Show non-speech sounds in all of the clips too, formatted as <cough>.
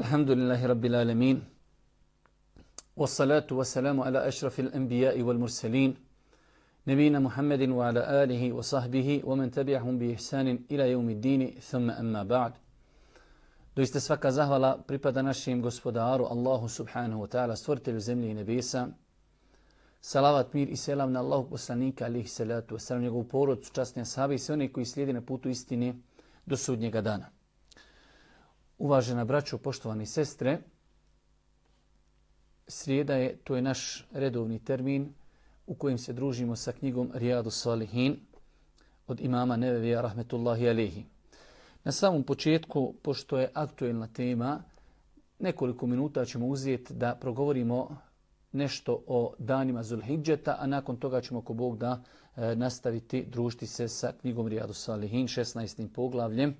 الحمد لله رب العالمين والصلاة والسلام على أشرف الأنبياء والمرسلين نبينا محمد وعلى آله وصحبه ومن تبعهم بإحسان إلى يوم الدين ثم أما بعد دوست سفكا زهولا بريبادا ناشيم غسبودارو الله سبحانه وتعالى سورة الزملة نبيسا Salavat, mir i selam na Allahog poslanika, alihi salatu, salam njegovu porodcu, častne sahabe i sve one koji slijede na putu istine, do sudnjega dana. Uvažena braćo, poštovani sestre, srijeda je, to je naš redovni termin u kojem se družimo sa knjigom Rijadu Salihin od imama Nevevija rahmetullahi alihi. Na samom početku, pošto je aktuelna tema, nekoliko minuta ćemo uzeti da progovorimo nešto o danima Zulhidžeta, a nakon toga ćemo ko Bog da nastaviti družiti se sa knjigom Rijadu Salihin, 16. poglavljem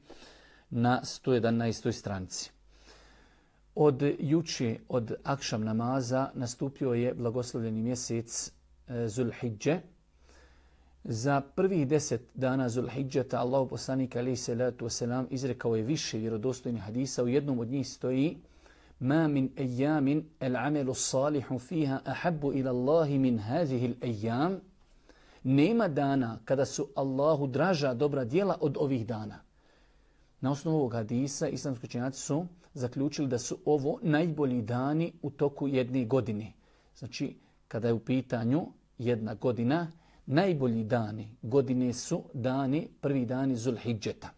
na 111. stranici. Od juče, od akšam namaza, nastupio je blagoslovljeni mjesec e, Zulhidže. Za prvih deset dana Zulhidžeta Allah poslanik alaih salatu wasalam izrekao je više vjerodostojnih hadisa. U jednom od njih stoji Ma min ejamin el amelu salihu fiha ahabbu ila Allahi min hadhihi ejam. Nema dana kada su Allahu draža dobra djela od ovih dana. Na osnovu ovog hadisa islamski učenjaci su zaključili da su ovo najbolji dani u toku jedne godine. Znači, kada je u pitanju jedna godina, najbolji dani godine su dani, prvi dani Zulhidžeta.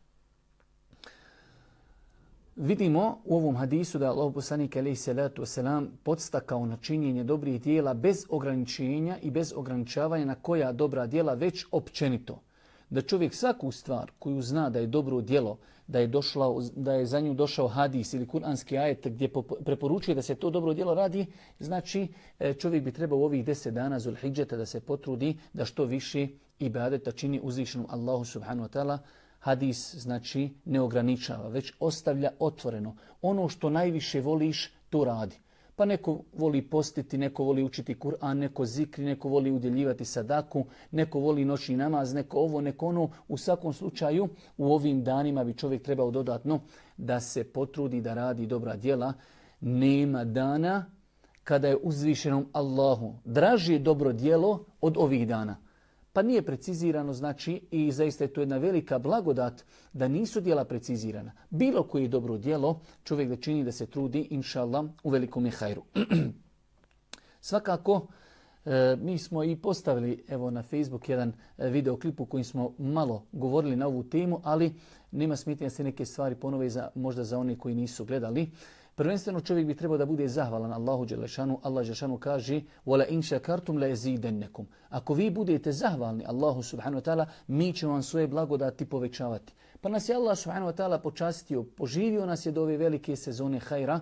Vidimo u ovom hadisu da je Allah poslanik salatu wasalam podstakao na činjenje dobrih dijela bez ograničenja i bez ograničavanja na koja dobra dijela već općenito. Da čovjek svaku stvar koju zna da je dobro djelo, da je, došla, da je za nju došao hadis ili kuranski ajet gdje preporučuje da se to dobro djelo radi, znači e, čovjek bi trebao u ovih deset dana Zulhidžeta da se potrudi da što više ibadeta čini uzvišenom Allahu subhanahu wa ta'ala. Hadis znači ne ograničava, već ostavlja otvoreno. Ono što najviše voliš, to radi. Pa neko voli postiti, neko voli učiti Kur'an, neko zikri, neko voli udjeljivati sadaku, neko voli noćni namaz, neko ovo, neko ono. U svakom slučaju u ovim danima bi čovjek trebao dodatno da se potrudi da radi dobra djela. Nema dana kada je uzvišenom Allahu draži dobro djelo od ovih dana. Pa nije precizirano, znači, i zaista je to jedna velika blagodat da nisu dijela precizirana. Bilo koje dobro dijelo čovjek da čini da se trudi, inša Allah, u velikom je hajru. <clears throat> Svakako, e, mi smo i postavili evo na Facebook jedan e, videoklip u kojem smo malo govorili na ovu temu, ali nema smetnja se neke stvari ponove za, možda za one koji nisu gledali. Prvenstveno čovjek bi trebao da bude zahvalan Allahu Đelešanu. Allah Đelešanu kaže وَلَا إِنْ شَكَرْتُمْ لَيَزِيدَنَّكُمْ Ako vi budete zahvalni Allahu Subhanahu wa ta'ala, mi ćemo vam svoje blagodati povećavati. Pa nas je Allah Subhanahu wa ta'ala počastio, poživio nas je do ove velike sezone hajra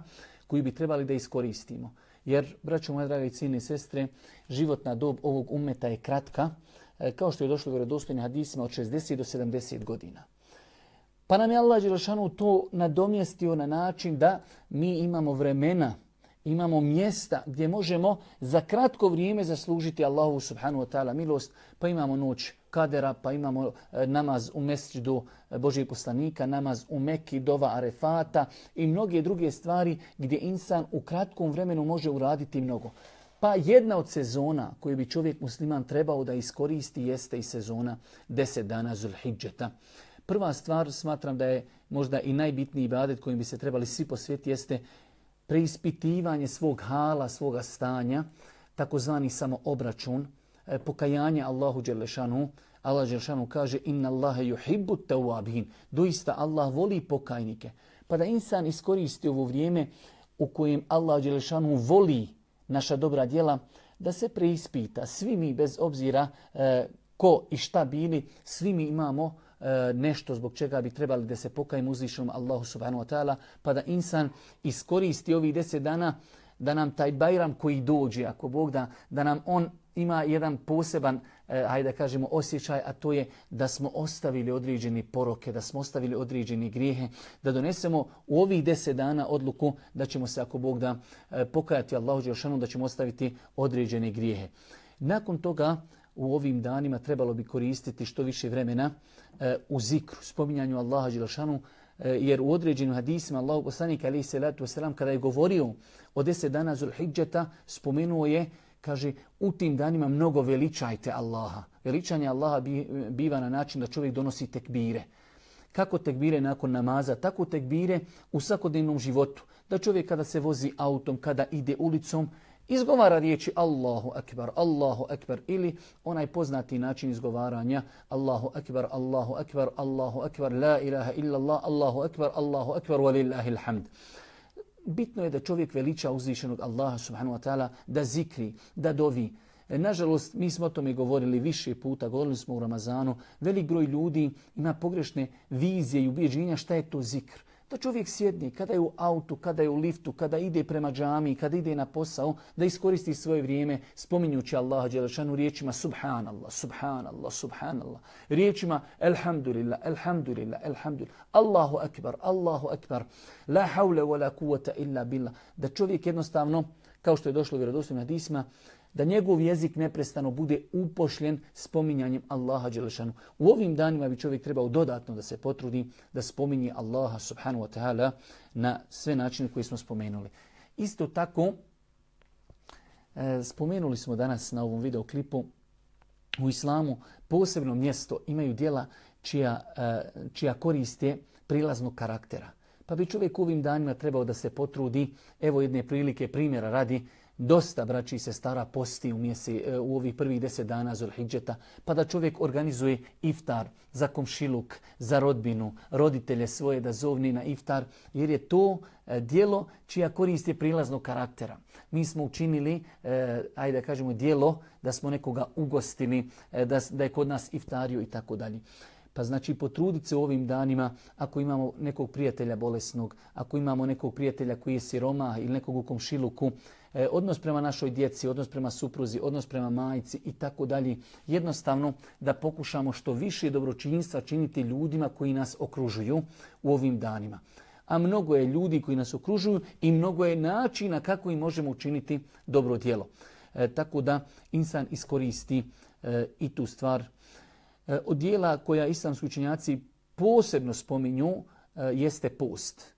koju bi trebali da iskoristimo. Jer, braćo moje drage cijene i sestre, životna dob ovog umeta je kratka, e, kao što je došlo u vjerodostojnim hadisima od 60 do 70 godina. Pa nam je Allah to nadomjestio na način da mi imamo vremena, imamo mjesta gdje možemo za kratko vrijeme zaslužiti Allahu subhanahu wa ta'ala milost. Pa imamo noć kadera, pa imamo e, namaz u mesčidu Božijeg poslanika, namaz u Meki, dova Arefata i mnoge druge stvari gdje insan u kratkom vremenu može uraditi mnogo. Pa jedna od sezona koju bi čovjek musliman trebao da iskoristi jeste i sezona 10 dana Zulhidžeta. Prva stvar smatram da je možda i najbitniji ibadet kojim bi se trebali svi posvijeti jeste preispitivanje svog hala, svoga stanja, takozvani samo obračun, e, pokajanje Allahu Đelešanu. Allah Đelešanu kaže inna Allahe yuhibbu tawabin. Doista Allah voli pokajnike. Pa da insan iskoristi ovo vrijeme u kojem Allah Đelešanu voli naša dobra djela, da se preispita. Svi mi bez obzira e, ko i šta bili, svi mi imamo nešto zbog čega bi trebali da se pokajemo uzvišenom Allahu subhanahu wa ta'ala, pa da insan iskoristi ovih deset dana da nam taj bajram koji dođe, ako Bog da, da nam on ima jedan poseban, eh, kažemo, osjećaj, a to je da smo ostavili određene poroke, da smo ostavili određene grijehe, da donesemo u ovih deset dana odluku da ćemo se, ako Bog da, eh, pokajati Allahu Đelšanu, da ćemo ostaviti određene grijehe. Nakon toga, u ovim danima trebalo bi koristiti što više vremena e, u zikru, spominjanju Allaha Đelšanu, e, jer u određenim hadisima Allahu poslanik ali salatu wasalam kada je govorio o deset dana Zulhidžeta spomenuo je kaže u tim danima mnogo veličajte Allaha. Veličanje Allaha biva na način da čovjek donosi tekbire. Kako tekbire nakon namaza, tako tekbire u svakodnevnom životu. Da čovjek kada se vozi autom, kada ide ulicom, izgovara riječi Allahu akbar, Allahu akbar ili onaj poznati način izgovaranja Allahu akbar, Allahu akbar, Allahu akbar, la ilaha illallah, Allahu akbar, Allahu akbar, walillahi alhamd. Bitno je da čovjek veliča uzvišenog Allaha subhanahu wa ta'ala, da zikri, da dovi. Nažalost, mi smo o tome govorili više puta, govorili smo u Ramazanu. Velik broj ljudi ima pogrešne vizije i ubjeđenja šta je to zikr. Da čovjek sjedni kada je u autu, kada je u liftu, kada ide prema džami, kada ide na posao, da iskoristi svoje vrijeme spominjući Allaha Đelešanu riječima Subhanallah, Subhanallah, Subhanallah. Riječima Elhamdulillah, Elhamdulillah, Elhamdulillah. Allahu Akbar, Allahu Akbar. La hawla wa la kuvata illa billah. Da čovjek jednostavno, kao što je došlo u vjerodostojnim hadisma, da njegov jezik neprestano bude upošljen spominjanjem Allaha Đelešanu. U ovim danima bi čovjek trebao dodatno da se potrudi da spominje Allaha subhanahu wa ta'ala na sve načine koje smo spomenuli. Isto tako, e, spomenuli smo danas na ovom videoklipu u islamu posebno mjesto imaju dijela čija, e, čija korist je prilaznog karaktera. Pa bi čovjek u ovim danima trebao da se potrudi, evo jedne prilike primjera radi, Dosta braći se stara posti u, mjesi, e, u ovih prvih deset dana Zulhidžeta, pa da čovjek organizuje iftar za komšiluk, za rodbinu, roditelje svoje da zovni na iftar, jer je to e, dijelo čija korist je prilaznog karaktera. Mi smo učinili, e, ajde da kažemo, dijelo da smo nekoga ugostili, da, da je kod nas iftario i tako dalje. Pa znači potruditi se u ovim danima ako imamo nekog prijatelja bolesnog, ako imamo nekog prijatelja koji je siroma ili nekog u komšiluku, odnos prema našoj djeci, odnos prema supruzi, odnos prema majci i tako dalje. Jednostavno da pokušamo što više dobročinstva činiti ljudima koji nas okružuju u ovim danima. A mnogo je ljudi koji nas okružuju i mnogo je načina kako im možemo učiniti dobro djelo. E, tako da insan iskoristi e, i tu stvar. E, od dijela koja islamski učenjaci posebno spominju jeste post.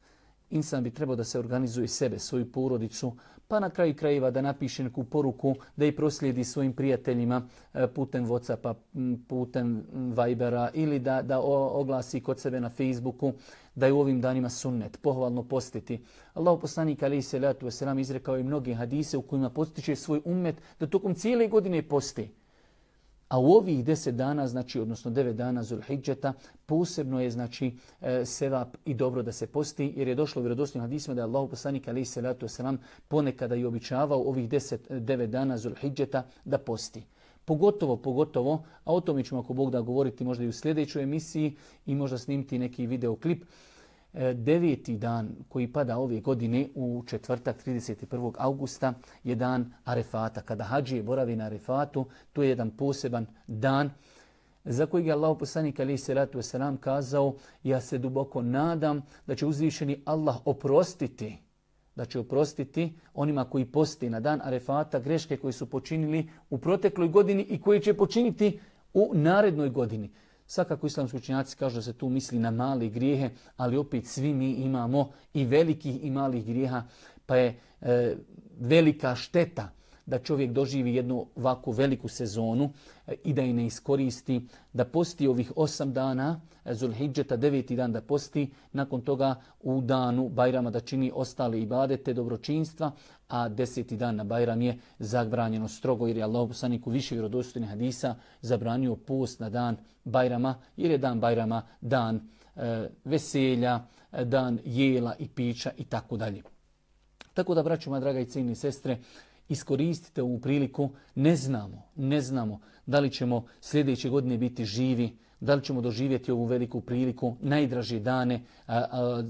Insan bi trebao da se organizuje sebe, svoju porodicu, pa na kraju krajeva da napiše neku poruku, da i proslijedi svojim prijateljima e, putem Whatsappa, putem Vibera ili da, da oglasi kod sebe na Facebooku da je u ovim danima sunnet, pohvalno postiti. Allah poslanik alaih salatu wasalam izrekao i mnoge hadise u kojima postiče svoj ummet da tokom cijele godine posti. A u ovih deset dana, znači, odnosno devet dana Zulhidžeta, posebno je znači e, sevap i dobro da se posti, jer je došlo u vjerodostojnim hadisima da je Allah poslanik alaih salatu wasalam ponekada i običavao ovih deset, devet dana Zulhidžeta da posti. Pogotovo, pogotovo, a o tome ćemo ako Bog da govoriti možda i u sljedećoj emisiji i možda snimiti neki videoklip, E, deveti dan koji pada ove godine u četvrtak 31. augusta je dan Arefata. Kada hađije boravi na Arefatu, to je jedan poseban dan za kojeg je Allah poslanik alaih salatu wasalam kazao ja se duboko nadam da će uzvišeni Allah oprostiti da će oprostiti onima koji posti na dan Arefata greške koje su počinili u protekloj godini i koje će počiniti u narednoj godini. Svakako islamski učenjaci kažu da se tu misli na mali grijehe, ali opet svi mi imamo i velikih i malih grijeha, pa je e, velika šteta da čovjek doživi jednu ovakvu veliku sezonu e, i da je ne iskoristi, da posti ovih osam dana, e, Zulhidžeta deveti dan da posti, nakon toga u danu Bajrama da čini ostale ibadete, dobročinstva, a deseti dan na Bajram je zabranjeno strogo jer je Allah poslanik više vjerodostojnih hadisa zabranio post na dan Bajrama jer je dan Bajrama dan e, veselja, e, dan jela i pića i tako dalje. Tako da, braćuma, draga i cijeni sestre, iskoristite ovu priliku. Ne znamo, ne znamo da li ćemo sljedeće godine biti živi, da li ćemo doživjeti ovu veliku priliku, najdraže dane, a, a,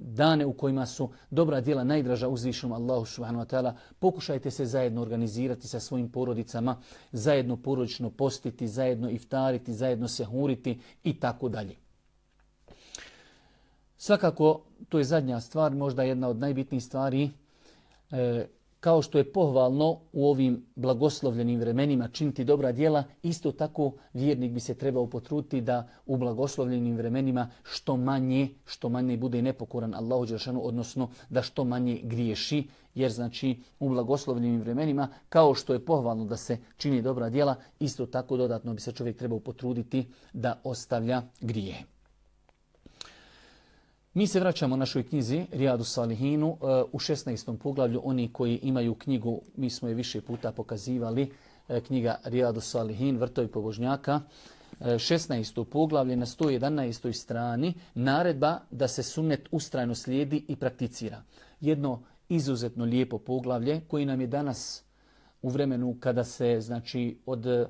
dane u kojima su dobra djela najdraža uzvišenom Allahu subhanahu wa ta'ala. Pokušajte se zajedno organizirati sa svojim porodicama, zajedno porodično postiti, zajedno iftariti, zajedno se huriti i tako dalje. Svakako, to je zadnja stvar, možda jedna od najbitnijih stvari. E, kao što je pohvalno u ovim blagoslovljenim vremenima činiti dobra djela, isto tako vjernik bi se trebao potruditi da u blagoslovljenim vremenima što manje, što manje bude nepokoran Allahu Đelšanu, odnosno da što manje griješi, jer znači u blagoslovljenim vremenima, kao što je pohvalno da se čini dobra djela, isto tako dodatno bi se čovjek trebao potruditi da ostavlja grije. Mi se vraćamo našoj knjizi Rijadu Salihinu e, u 16. poglavlju. Oni koji imaju knjigu, mi smo je više puta pokazivali, e, knjiga Rijadu Salihin, Vrtovi pobožnjaka, 16. E, poglavlje na 111. strani, naredba da se sunnet ustrajno slijedi i prakticira. Jedno izuzetno lijepo poglavlje koji nam je danas u vremenu kada se znači od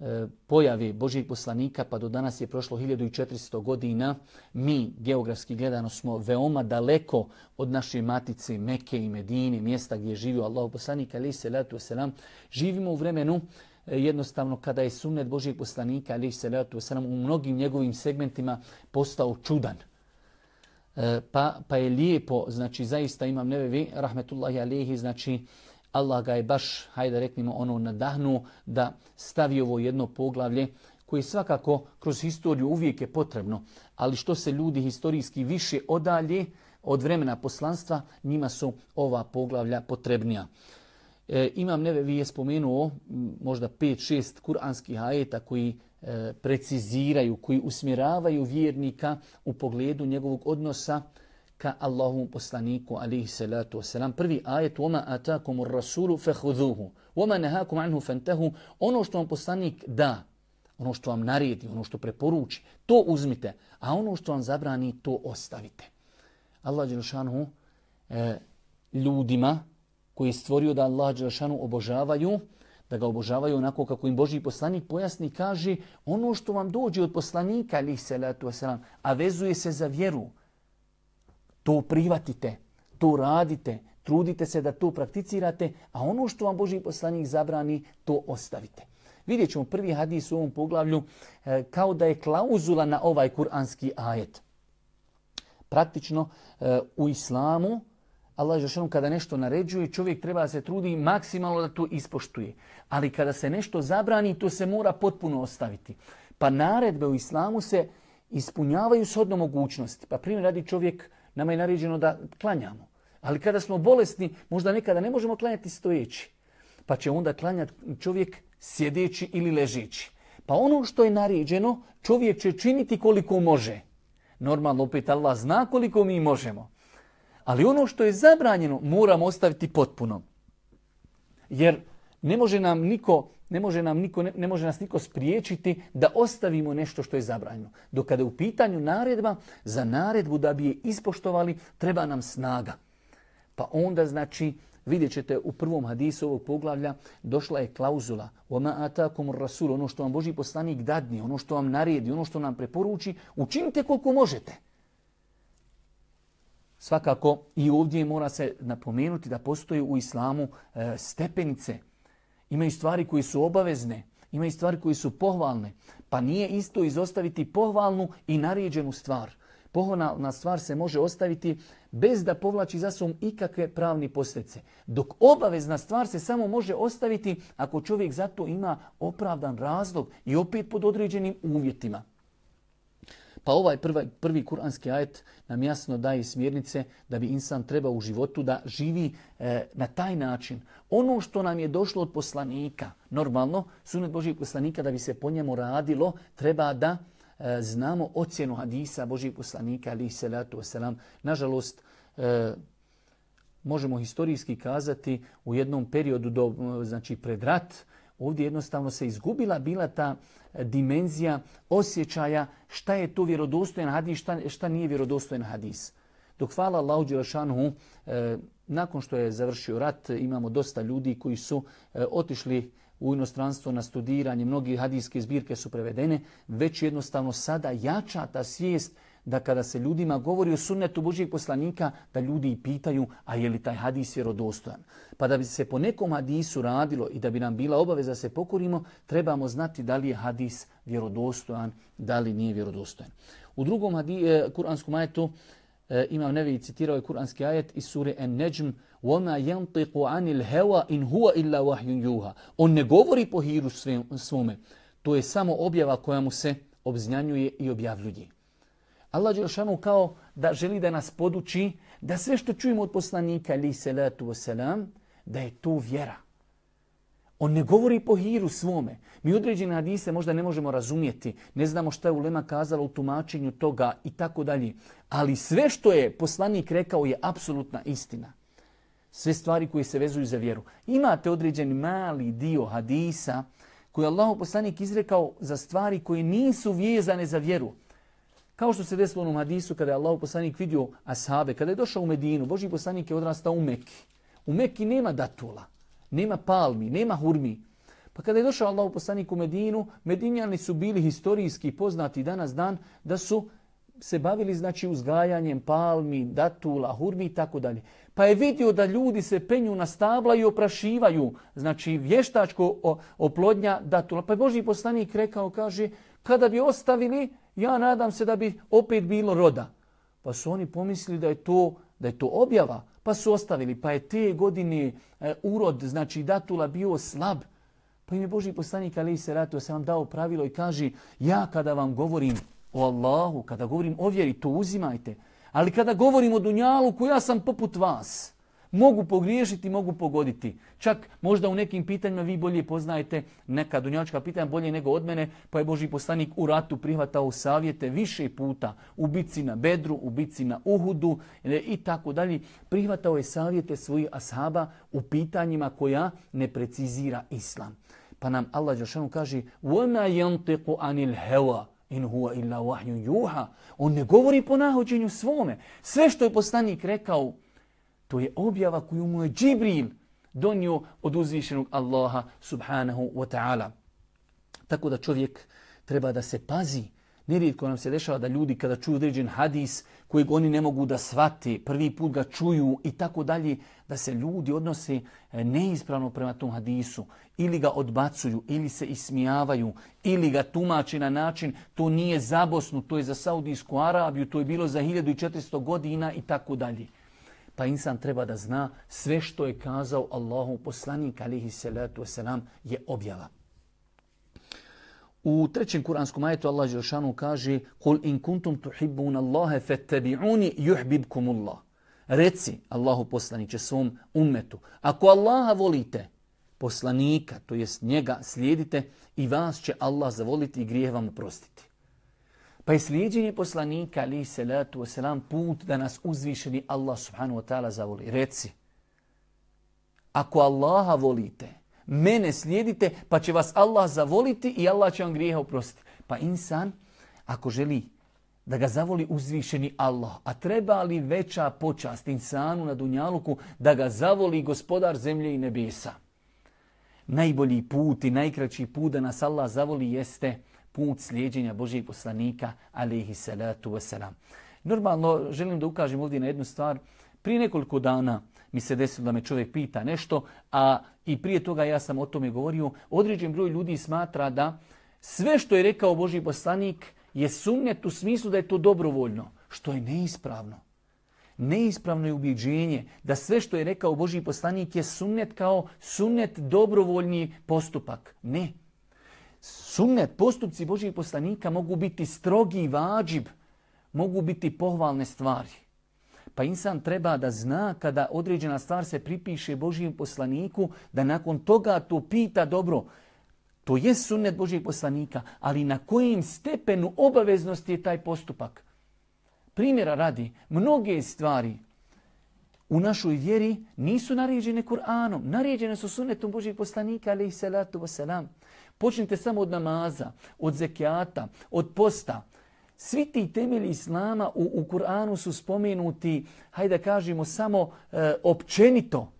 E, pojavi Božih poslanika pa do danas je prošlo 1400 godina. Mi, geografski gledano, smo veoma daleko od naše matice Meke i Medine, mjesta gdje je živio Allah poslanik, se letu selam. Živimo u vremenu e, jednostavno kada je sunnet Božih poslanika, ali se letu selam, u mnogim njegovim segmentima postao čudan. E, pa, pa je lijepo, znači zaista imam nevevi, rahmetullahi alihi, znači Allah ga je baš, hajde reknimo, ono nadahnu da stavi ovo jedno poglavlje koje svakako kroz historiju uvijek je potrebno, ali što se ljudi historijski više odalje od vremena poslanstva, njima su ova poglavlja potrebnija. E, imam Nevevi je spomenuo možda 5-6 kuranskih ajeta koji e, preciziraju, koji usmjeravaju vjernika u pogledu njegovog odnosa ka Allahovom poslaniku alaihi salatu wasalam. Prvi ajet وَمَا أَتَاكُمُ الرَّسُولُ فَهُذُوهُ وَمَا نَهَاكُمْ عَنْهُ فَانْتَهُ Ono što vam poslanik da, ono što vam naredi, ono što preporuči, to uzmite, a ono što vam zabrani, to ostavite. Allah Đelšanu e, ljudima koji je stvorio da Allah Đelšanu obožavaju, da ga obožavaju onako kako im Boži poslanik pojasni, kaže ono što vam dođe od poslanika, alaihi salatu wasalam, a vezuje se za vjeru, to privatite, to radite, trudite se da to prakticirate, a ono što vam Boži poslanik zabrani, to ostavite. Vidjet ćemo prvi hadis u ovom poglavlju e, kao da je klauzula na ovaj kuranski ajet. Praktično e, u islamu Allah Žešanu kada nešto naređuje, čovjek treba da se trudi maksimalno da to ispoštuje. Ali kada se nešto zabrani, to se mora potpuno ostaviti. Pa naredbe u islamu se ispunjavaju s odnom mogućnosti. Pa primjer radi čovjek Nama je naređeno da klanjamo. Ali kada smo bolesni, možda nekada ne možemo klanjati stojeći. Pa će onda klanjati čovjek sjedeći ili ležeći. Pa ono što je naređeno, čovjek će činiti koliko može. Normalno, opet Allah zna koliko mi možemo. Ali ono što je zabranjeno, moramo ostaviti potpuno. Jer ne može nam niko ne može, nam niko, ne, može nas niko spriječiti da ostavimo nešto što je zabranjeno. Dok kada je u pitanju naredba, za naredbu da bi je ispoštovali, treba nam snaga. Pa onda znači, vidjet ćete u prvom hadisu ovog poglavlja, došla je klauzula وَمَا أَتَاكُمُ rasul Ono što vam Boži poslanik dadni, ono što vam naredi, ono što nam preporuči, učinite koliko možete. Svakako i ovdje mora se napomenuti da postoji u islamu e, stepenice Imaju stvari koji su obavezne, imaju stvari koji su pohvalne. Pa nije isto izostaviti pohvalnu i naređenu stvar. Pohvalna stvar se može ostaviti bez da povlači za sobom ikakve pravni posljedice. Dok obavezna stvar se samo može ostaviti ako čovjek za to ima opravdan razlog i opet pod određenim uvjetima. Pa ovaj prvi, prvi kuranski ajet nam jasno daje smjernice da bi insan trebao u životu da živi e, na taj način. Ono što nam je došlo od poslanika, normalno, sunet Božih poslanika da bi se po njemu radilo, treba da e, znamo ocjenu hadisa Božih poslanika, ali salatu wasalam. Nažalost, e, možemo historijski kazati u jednom periodu do, znači pred rat, Ovdje jednostavno se izgubila bila ta e, dimenzija osjećaja šta je to vjerodostojan hadis, šta, šta nije vjerodostojan hadis. Dok hvala Allahu Đelešanhu, e, nakon što je završio rat, imamo dosta ljudi koji su e, otišli u inostranstvo na studiranje, mnogi hadijske zbirke su prevedene, već jednostavno sada jača ta svijest da kada se ljudima govori o sunnetu Božijeg poslanika, da ljudi pitaju, a je li taj hadis vjerodostojan. Pa da bi se po nekom hadisu radilo i da bi nam bila obaveza da se pokorimo, trebamo znati da li je hadis vjerodostojan, da li nije vjerodostojan. U drugom hadi, e, kuranskom ajetu e, Imam Nevi citirao je kuranski ajet iz sure An-Najm وَمَا يَنْطِقُ عَنِ الْهَوَا إِنْ هُوَ إِلَّا وَحْيٌ يُوهَا On ne govori po hiru svome. To je samo objava koja mu se obznjanjuje i objavljuje. Allah Đelšanu kao da želi da nas poduči da sve što čujemo od poslanika, ali salatu wasalam, da je to vjera. On ne govori po hiru svome. Mi određene hadise možda ne možemo razumjeti. Ne znamo šta je Ulema kazala u tumačenju toga i tako dalje. Ali sve što je poslanik rekao je apsolutna istina. Sve stvari koje se vezuju za vjeru. Imate određeni mali dio hadisa koji je Allah poslanik izrekao za stvari koje nisu vezane za vjeru. Kao što se desilo u onom hadisu kada je Allah poslanik vidio ashabe, kada je došao u Medinu, Boži poslanik je odrastao u Mekki. U Mekki nema datula, nema palmi, nema hurmi. Pa kada je došao Allah poslanik u Medinu, Medinjani su bili historijski poznati danas dan da su se bavili znači uzgajanjem palmi, datula, hurmi i tako dalje. Pa je vidio da ljudi se penju na stabla i oprašivaju, znači vještačko oplodnja datula. Pa je Boži poslanik rekao, kaže, kada bi ostavili, ja nadam se da bi opet bilo roda. Pa su oni pomislili da je to, da je to objava, pa su ostavili. Pa je te godine e, urod, znači datula, bio slab. Pa im je Boži poslanik, ali se se vam dao pravilo i kaže, ja kada vam govorim o Allahu, kada govorim o vjeri, to uzimajte. Ali kada govorim o Dunjalu, ja sam poput vas. Mogu pogriješiti, mogu pogoditi. Čak možda u nekim pitanjima vi bolje poznajete neka dunjačka pitanja bolje nego od mene, pa je Boži poslanik u ratu prihvatao savjete više puta u bici na Bedru, u bici na Uhudu e, i tako dalje. Prihvatao je savjete svojih ashaba u pitanjima koja ne precizira Islam. Pa nam Allah Đeršanu kaže وَمَا يَنْتِقُ عَنِ الْهَوَا in huwa illa wahyu yuha. On ne govori po nahođenju svome. Sve što je poslanik rekao, to je objava koju mu je Džibril donio od uzvišenog Allaha subhanahu wa ta'ala. Tako da čovjek treba da se pazi. Nerijetko nam se dešava da ljudi kada čuju određen hadis kojeg oni ne mogu da shvate, prvi put ga čuju i tako dalje, da se ljudi odnose e, neispravno prema tom hadisu. Ili ga odbacuju, ili se ismijavaju, ili ga tumači na način to nije za Bosnu, to je za Saudijsku Arabiju, to je bilo za 1400 godina i tako dalje pa insan treba da zna sve što je kazao Allahu poslanik alihi salatu wasalam je objava. U trećem kuranskom ajetu Allah Želšanu kaže Kul in kuntum tuhibbun Allahe fattabi'uni yuhbibkumullah. Reci Allahu poslaniće svom ummetu. Ako Allaha volite, poslanika, to jest njega, slijedite i vas će Allah zavoliti i grijeh vam oprostiti. Pa je slijedjenje poslanika, ali salatu wasalam, put da nas uzvišeni Allah subhanahu wa ta'ala zavoli. Reci, ako Allaha volite, mene slijedite, pa će vas Allah zavoliti i Allah će vam grijeha oprostiti. Pa insan, ako želi da ga zavoli uzvišeni Allah, a treba li veća počast insanu na Dunjaluku da ga zavoli gospodar zemlje i nebesa? Najbolji put i najkraći put da nas Allah zavoli jeste put slijedjenja Božijeg poslanika, alihi salatu wasalam. Normalno, želim da ukažem ovdje na jednu stvar. Prije nekoliko dana mi se desilo da me čovjek pita nešto, a i prije toga ja sam o tome govorio. Određen broj ljudi smatra da sve što je rekao Božji poslanik je sumnjet u smislu da je to dobrovoljno, što je neispravno. Neispravno je ubjeđenje da sve što je rekao Božji poslanik je sumnjet kao sumnjet dobrovoljni postupak. Ne, sunnet, postupci Božih poslanika mogu biti strogi vađib, mogu biti pohvalne stvari. Pa insan treba da zna kada određena stvar se pripiše Božijem poslaniku, da nakon toga to pita dobro. To je sunnet Božijeg poslanika, ali na kojim stepenu obaveznosti je taj postupak? Primjera radi, mnoge stvari u našoj vjeri nisu naređene Kur'anom, naređene su sunnetom Božijeg poslanika, ali i salatu wasalam. Počnite samo od namaza, od zekijata, od posta. Svi ti temelji Islama u, u Kur'anu su spomenuti, hajde da kažemo, samo e, općenito.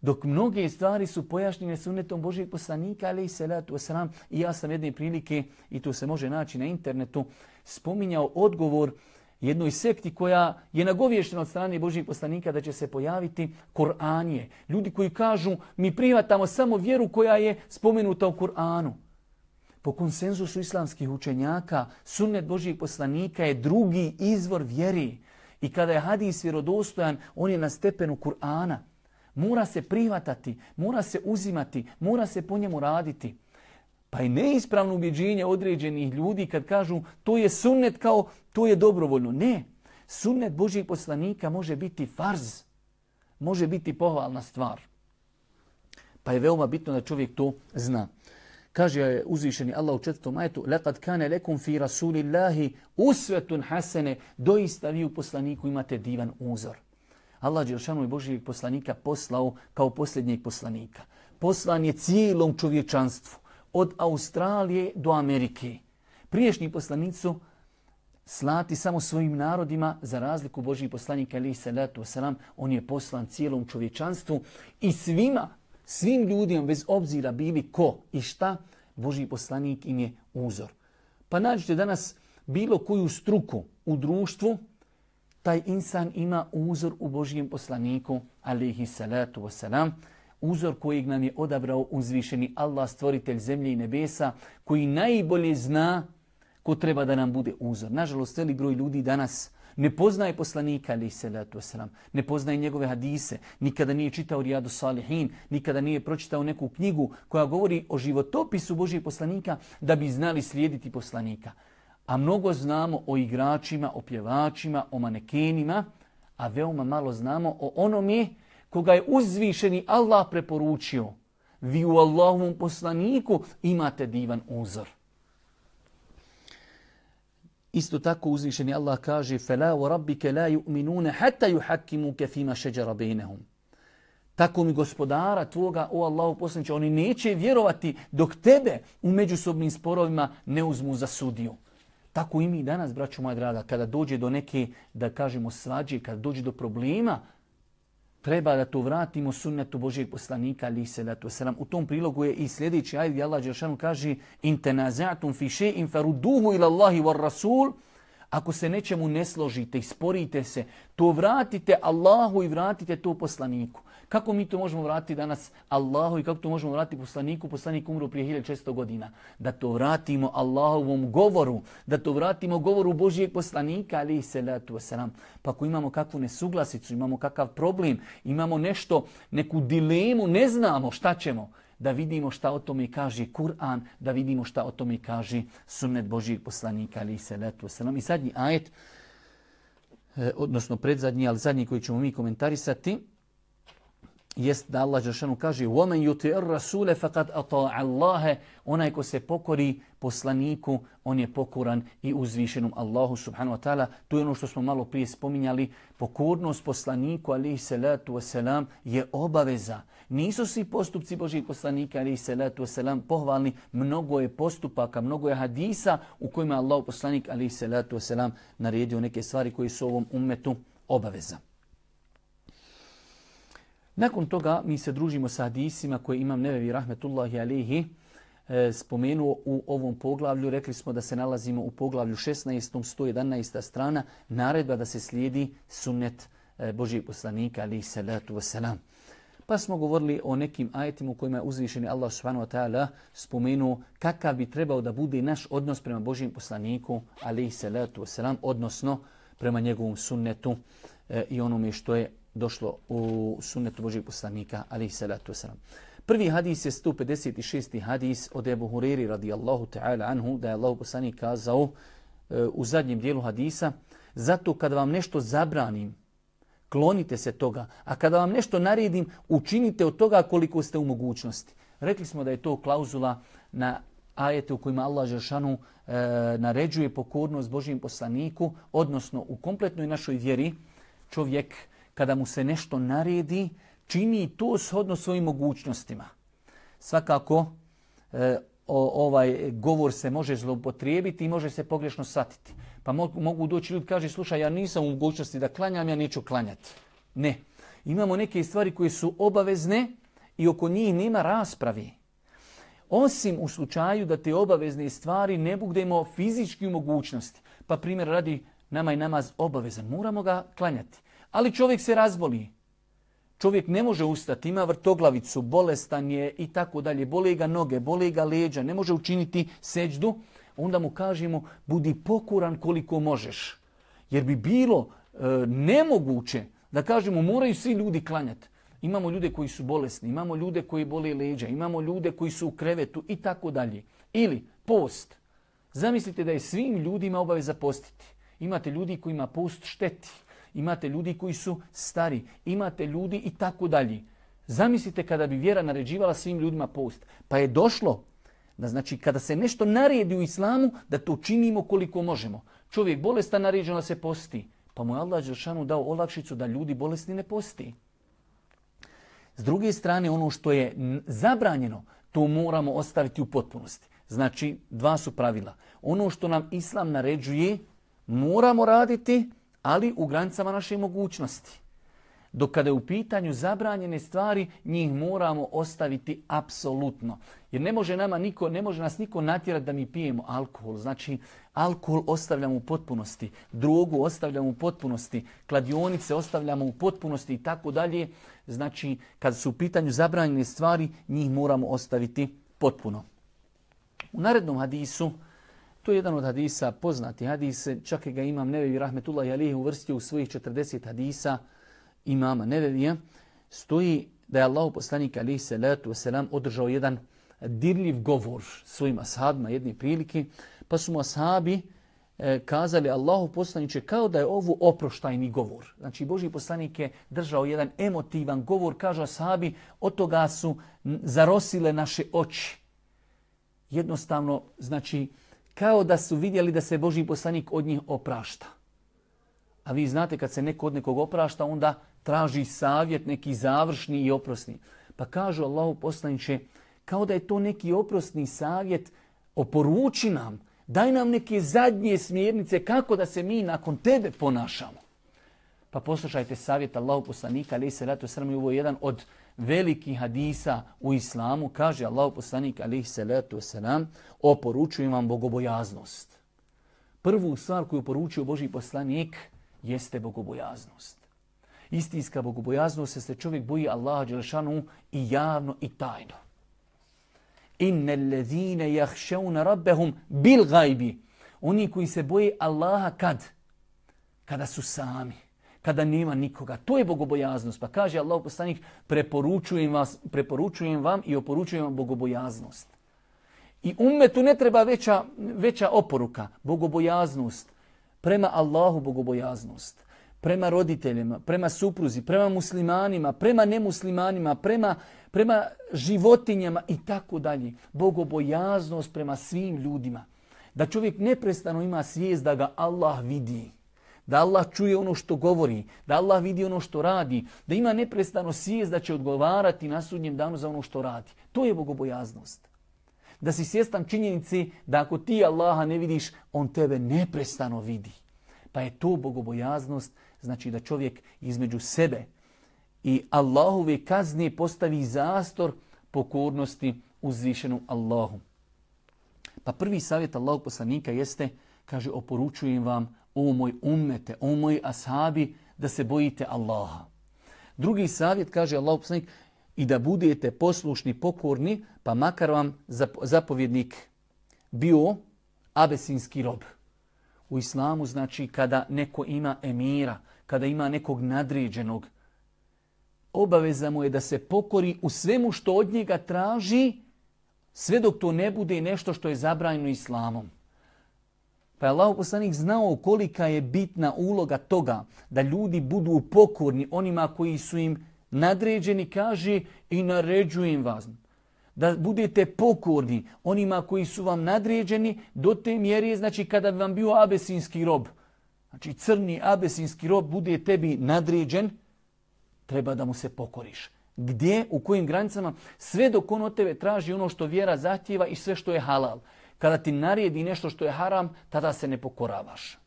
Dok mnoge stvari su pojašnjene sunetom Božijeg poslanika, ali i salatu wasalam. I ja sam jedne prilike, i to se može naći na internetu, spominjao odgovor jednoj sekti koja je nagovještena od strane Božih poslanika da će se pojaviti Kur'an je. Ljudi koji kažu mi prihvatamo samo vjeru koja je spomenuta u Kur'anu. Po konsenzusu islamskih učenjaka, sunnet Božih poslanika je drugi izvor vjeri. I kada je hadis vjerodostojan, on je na stepenu Kur'ana. Mora se prihvatati, mora se uzimati, mora se po njemu raditi. Pa i neispravno ubjeđenje određenih ljudi kad kažu to je sunnet kao to je dobrovoljno. Ne, sunnet Božih poslanika može biti farz, može biti pohvalna stvar. Pa je veoma bitno da čovjek to zna. Kaže je uzvišeni Allah u četvrtom ajetu لَقَدْ كَانَ لَكُمْ فِي رَسُولِ اللَّهِ أُسْوَةٌ حَسَنَ Doista vi u poslaniku imate divan uzor. Allah Đelšanu i Božijeg poslanika poslao kao posljednjeg poslanika. Poslan je cijelom čovječanstvu, od Australije do Amerike. Priješnji poslanicu slati samo svojim narodima, za razliku Božijeg poslanika, ali salatu wasalam, on je poslan cijelom čovječanstvu i svima, svim ljudima, bez obzira bili ko i šta, Božji poslanik im je uzor. Pa nađete danas bilo koju struku u društvu, taj insan ima uzor u Božijem poslaniku, alihi salatu wasalam, uzor kojeg nam je odabrao uzvišeni Allah, stvoritelj zemlje i nebesa, koji najbolje zna ko treba da nam bude uzor. Nažalost, veli broj ljudi danas ne poznaje poslanika, ali wasalam, ne poznaje njegove hadise, nikada nije čitao Rijadu Salihin, nikada nije pročitao neku knjigu koja govori o životopisu Božijeg poslanika da bi znali slijediti poslanika. A mnogo znamo o igračima, o pjevačima, o manekenima, a veoma malo znamo o onome koga je uzvišeni Allah preporučio. Vi u Allahovom poslaniku imate divan uzor. Isto tako uzvišeni Allah kaže فَلَا وَرَبِّكَ لَا يُؤْمِنُونَ حَتَّى يُحَكِّمُكَ فِيمَ شَجَرَ بَيْنَهُمْ Tako mi gospodara tvoga, o Allahu poslaniče, oni neće vjerovati dok tebe u međusobnim sporovima ne uzmu za sudiju. Tako i mi danas, braćo moja draga, kada dođe do neke, da kažemo, svađe, kada dođe do problema, treba da to vratimo sunnetu Božijeg poslanika, ali se da. U tom prilogu je i sljedeći ajd gdje Allah Đeršanu kaže in tenazatum fi še'in faruduhu ila Allahi war Rasul, ako se nečemu ne složite i sporite se, to vratite Allahu i vratite to poslaniku. Kako mi to možemo vratiti danas Allahu i kako to možemo vratiti poslaniku? Poslanik umro prije 1600 godina. Da to vratimo Allahovom govoru, da to vratimo govoru Božijeg poslanika, ali se salatu wasalam. Pa ako imamo kakvu nesuglasicu, imamo kakav problem, imamo nešto, neku dilemu, ne znamo šta ćemo, da vidimo šta o tome kaže Kur'an, da vidimo šta o tome kaže sunnet Božijeg poslanika, ali se salatu wasalam. I zadnji ajet, eh, odnosno predzadnji, ali zadnji koji ćemo mi komentarisati, jest da Allah Žešanu kaže وَمَنْ يُتِعْ الرَّسُولَ فَقَدْ أَطَاعَ اللَّهَ Onaj ko se pokori poslaniku, on je pokoran i uzvišenom Allahu subhanahu wa ta'ala. To je ono što smo malo prije spominjali. Pokornost poslaniku, alihi salatu wasalam, je obaveza. Nisu svi postupci Božih poslanika, alihi salatu wasalam, pohvalni. Mnogo je postupaka, mnogo je hadisa u kojima je Allah poslanik, alihi salatu wasalam, naredio neke stvari koji su ovom umetu obaveza. Nakon toga mi se družimo sa hadisima koje imam Nevevi Rahmetullahi Alihi e, spomenuo u ovom poglavlju. Rekli smo da se nalazimo u poglavlju 16. 111. strana naredba da se slijedi sunnet e, Božijeg poslanika alihi salatu wasalam. Pa smo govorili o nekim ajetima u kojima je uzvišeni Allah subhanahu wa ta'ala spomenuo kakav bi trebao da bude naš odnos prema Božijem poslaniku alihi salatu wasalam, odnosno prema njegovom sunnetu e, i onome što je došlo u sunnetu Božih poslanika, ali salatu wasalam. Prvi hadis je 156. hadis od Ebu Huriri radijallahu ta'ala anhu, da je Allah poslanik kazao e, u zadnjem dijelu hadisa, zato kada vam nešto zabranim, klonite se toga, a kada vam nešto naredim, učinite od toga koliko ste u mogućnosti. Rekli smo da je to klauzula na ajete u kojima Allah Žešanu e, naređuje pokornost Božijem poslaniku, odnosno u kompletnoj našoj vjeri čovjek kada mu se nešto naredi, čini to shodno svojim mogućnostima. Svakako, e, o, ovaj govor se može zlopotrijebiti i može se pogrešno satiti. Pa mogu, mogu doći ljudi kaže, slušaj, ja nisam u mogućnosti da klanjam, ja neću klanjati. Ne. Imamo neke stvari koje su obavezne i oko njih nema raspravi. Osim u slučaju da te obavezne stvari ne budemo fizički u mogućnosti. Pa primjer radi nama i namaz obavezan. Moramo ga klanjati. Ali čovjek se razboli. Čovjek ne može ustati, ima vrtoglavicu, bolestan je i tako dalje. Bole ga noge, bole ga leđa, ne može učiniti seđdu. Onda mu kažemo, budi pokuran koliko možeš. Jer bi bilo nemoguće da kažemo moraju svi ljudi klanjati. Imamo ljude koji su bolesni, imamo ljude koji bole leđa, imamo ljude koji su u krevetu i tako dalje. Ili post. Zamislite da je svim ljudima obaveza postiti. Imate ljudi kojima post šteti. Imate ljudi koji su stari. Imate ljudi i tako dalje. Zamislite kada bi vjera naređivala svim ljudima post. Pa je došlo da znači kada se nešto naredi u islamu da to činimo koliko možemo. Čovjek bolestan naređeno se posti. Pa mu je Allah Đelšanu dao olakšicu da ljudi bolesni ne posti. S druge strane, ono što je zabranjeno, to moramo ostaviti u potpunosti. Znači, dva su pravila. Ono što nam Islam naređuje, moramo raditi, ali u granicama naše mogućnosti. Dok kada je u pitanju zabranjene stvari, njih moramo ostaviti apsolutno. Jer ne može nama niko, ne može nas niko natjerati da mi pijemo alkohol. Znači, alkohol ostavljamo u potpunosti, drogu ostavljamo u potpunosti, kladionice ostavljamo u potpunosti i tako dalje. Znači, kad su u pitanju zabranjene stvari, njih moramo ostaviti potpuno. U narednom hadisu, to je jedan od hadisa, poznati hadis, čak ga imam Nevevi Rahmetullah Jalih uvrstio u svojih 40 hadisa imama Nevevija, stoji da je Allah poslanik alaih salatu wasalam održao jedan dirljiv govor svojim ashabima jedne prilike, pa su mu ashabi e, kazali Allahu poslaniće kao da je ovo oproštajni govor. Znači Boži poslanik je držao jedan emotivan govor, kaže ashabi, od toga su zarosile naše oči. Jednostavno, znači, kao da su vidjeli da se Boži poslanik od njih oprašta. A vi znate kad se neko od nekog oprašta, onda traži savjet neki završni i oprosni. Pa kažu Allahu poslaniće, kao da je to neki oprosni savjet, oporuči nam, daj nam neke zadnje smjernice kako da se mi nakon tebe ponašamo. Pa poslušajte savjet Allahu poslanika, ali se ratu srmi, ovo je jedan od velikih hadisa u islamu, kaže Allahu poslanik, ali se ratu sram, oporučujem vam bogobojaznost. Prvu stvar koju poručio Boži poslanik jeste bogobojaznost. Istinska bogobojaznost se čovjek boji Allaha Đelšanu i javno i tajno. Inne allazine jahšauna rabbehum bil gajbi. Oni koji se boje Allaha kad? Kada su sami. Kada nema nikoga. To je bogobojaznost. Pa kaže Allah poslanik, preporučujem, vas, preporučujem vam i oporučujem vam bogobojaznost. I ummetu ne treba veća, veća oporuka. Bogobojaznost. Prema Allahu bogobojaznost prema roditeljima, prema supruzi, prema muslimanima, prema nemuslimanima, prema, prema životinjama i tako dalje. Bogobojaznost prema svim ljudima. Da čovjek neprestano ima svijest da ga Allah vidi. Da Allah čuje ono što govori, da Allah vidi ono što radi, da ima neprestano svijest da će odgovarati na sudnjem danu za ono što radi. To je bogobojaznost. Da si svjestan činjenici da ako ti Allaha ne vidiš, on tebe neprestano vidi. Pa je to bogobojaznost Znači da čovjek između sebe i Allahove kazni postavi zastor pokornosti uzvišenom Allahu. Pa prvi savjet Allahu poslanika jeste, kaže, oporučujem vam, o moj ummete, o moj ashabi, da se bojite Allaha. Drugi savjet, kaže Allahu poslanik, i da budete poslušni, pokorni, pa makar vam zapovjednik bio abesinski rob. U islamu znači kada neko ima emira, kada ima nekog nadređenog, obaveza mu je da se pokori u svemu što od njega traži, sve dok to ne bude nešto što je zabranjeno islamom. Pa je Allah poslanik znao kolika je bitna uloga toga da ljudi budu pokorni onima koji su im nadređeni, kaže i naređujem vas. Da budete pokorni onima koji su vam nadređeni do te mjere, znači kada bi vam bio abesinski rob, znači crni abesinski rob bude tebi nadređen, treba da mu se pokoriš. Gdje, u kojim granicama, sve dok on od tebe traži ono što vjera zahtjeva i sve što je halal. Kada ti naredi nešto što je haram, tada se ne pokoravaš.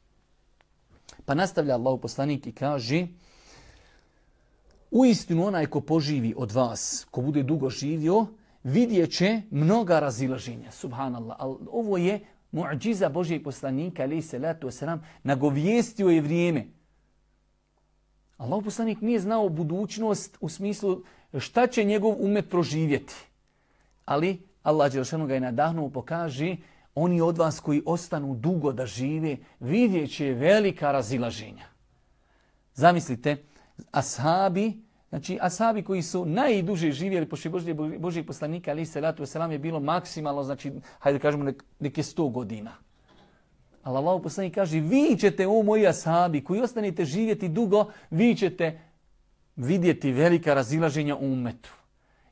Pa nastavlja Allah poslanik i kaže, u istinu onaj ko poživi od vas, ko bude dugo živio, vidjet će mnoga razilaženja. Subhanallah. ovo je muđiza Božijeg poslanika, ali se letu wasalam, nagovijestio je vrijeme. Allah poslanik nije znao budućnost u smislu šta će njegov umet proživjeti. Ali Allah Đelšanu ga je nadahnuo pokaži oni od vas koji ostanu dugo da žive vidjet će velika razilaženja. Zamislite, ashabi, znači ashabi koji su najduže živjeli pošto Božijeg, Božijeg poslanika, ali se ratu selam je bilo maksimalno, znači, hajde kažemo neke sto godina. Ali Allah poslanik kaže, vi ćete, o moji ashabi, koji ostanete živjeti dugo, vi ćete vidjeti velika razilaženja u umetu.